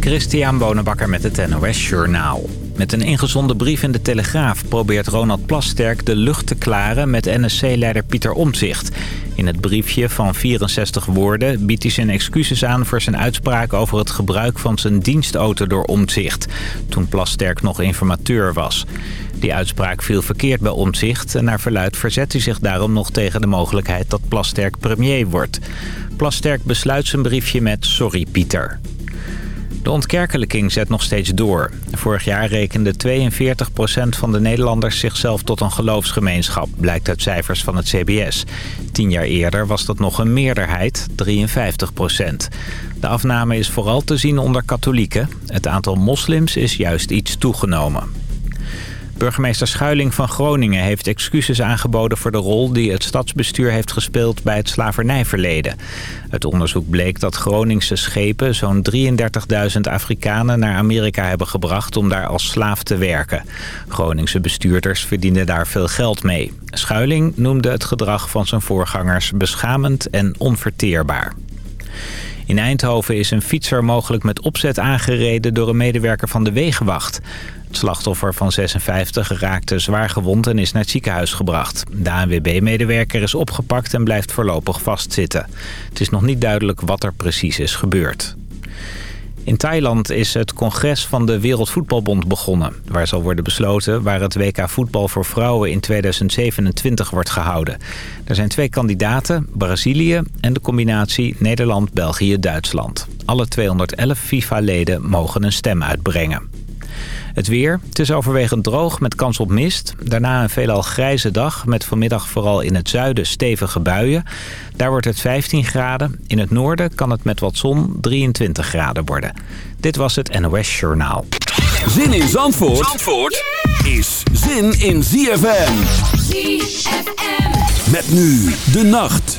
Christian Bonenbakker met het NOS Journaal. Met een ingezonden brief in de Telegraaf probeert Ronald Plasterk de lucht te klaren met NSC-leider Pieter Omtzigt. In het briefje van 64 woorden biedt hij zijn excuses aan voor zijn uitspraak over het gebruik van zijn dienstauto door Omtzigt. Toen Plasterk nog informateur was. Die uitspraak viel verkeerd bij Omtzigt en naar verluid verzet hij zich daarom nog tegen de mogelijkheid dat Plasterk premier wordt. Plasterk besluit zijn briefje met sorry Pieter. De ontkerkelijking zet nog steeds door. Vorig jaar rekende 42% van de Nederlanders zichzelf tot een geloofsgemeenschap, blijkt uit cijfers van het CBS. Tien jaar eerder was dat nog een meerderheid, 53%. De afname is vooral te zien onder katholieken. Het aantal moslims is juist iets toegenomen. Burgemeester Schuiling van Groningen heeft excuses aangeboden voor de rol die het stadsbestuur heeft gespeeld bij het slavernijverleden. Het onderzoek bleek dat Groningse schepen zo'n 33.000 Afrikanen naar Amerika hebben gebracht om daar als slaaf te werken. Groningse bestuurders verdienden daar veel geld mee. Schuiling noemde het gedrag van zijn voorgangers beschamend en onverteerbaar. In Eindhoven is een fietser mogelijk met opzet aangereden door een medewerker van de Wegenwacht. Het slachtoffer van 56 raakte zwaar gewond en is naar het ziekenhuis gebracht. De ANWB-medewerker is opgepakt en blijft voorlopig vastzitten. Het is nog niet duidelijk wat er precies is gebeurd. In Thailand is het congres van de Wereldvoetbalbond begonnen... waar zal worden besloten waar het WK voetbal voor vrouwen in 2027 wordt gehouden. Er zijn twee kandidaten, Brazilië en de combinatie Nederland-België-Duitsland. Alle 211 FIFA-leden mogen een stem uitbrengen. Het weer. Het is overwegend droog met kans op mist. Daarna een veelal grijze dag met vanmiddag vooral in het zuiden stevige buien. Daar wordt het 15 graden. In het noorden kan het met wat zon 23 graden worden. Dit was het NOS Journaal. Zin in Zandvoort, Zandvoort is zin in ZFM. ZFM. Met nu de nacht.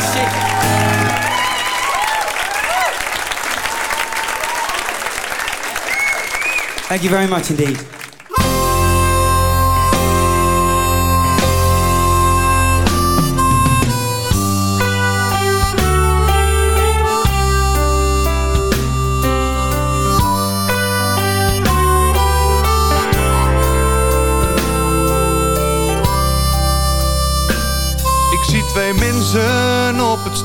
shit. Thank you very much indeed.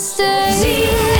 stay.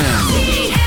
ZFM.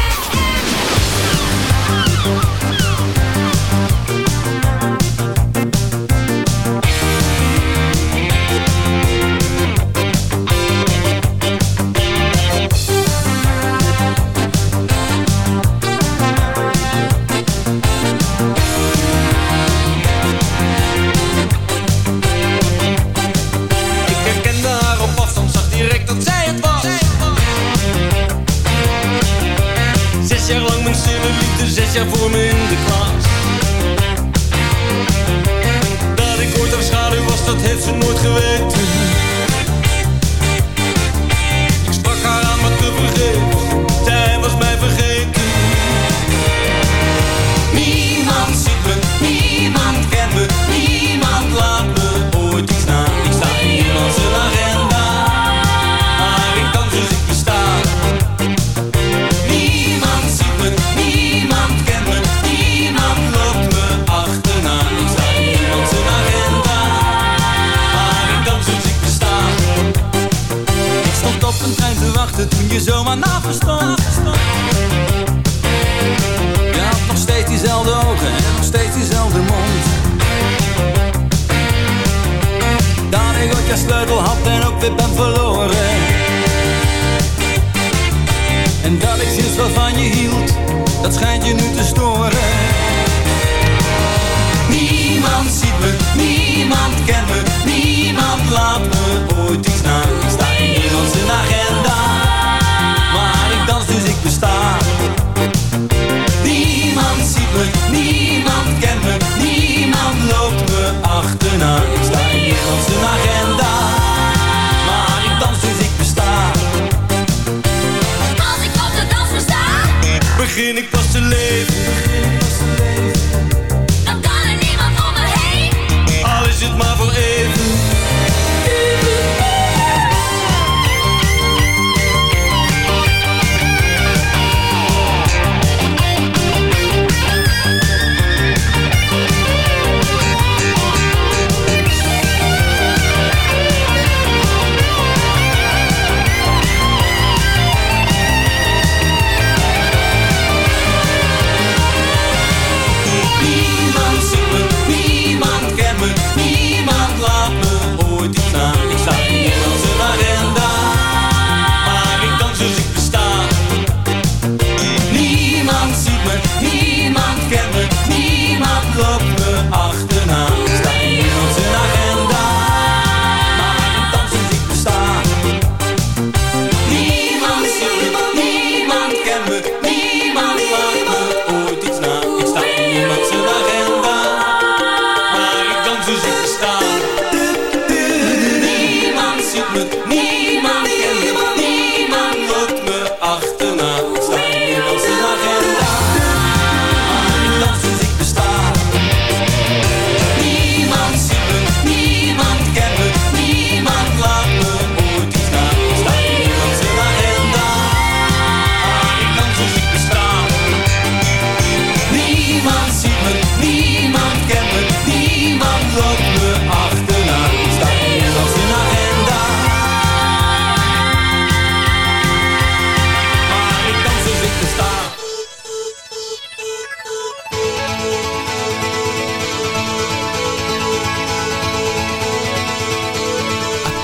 Maar voor even.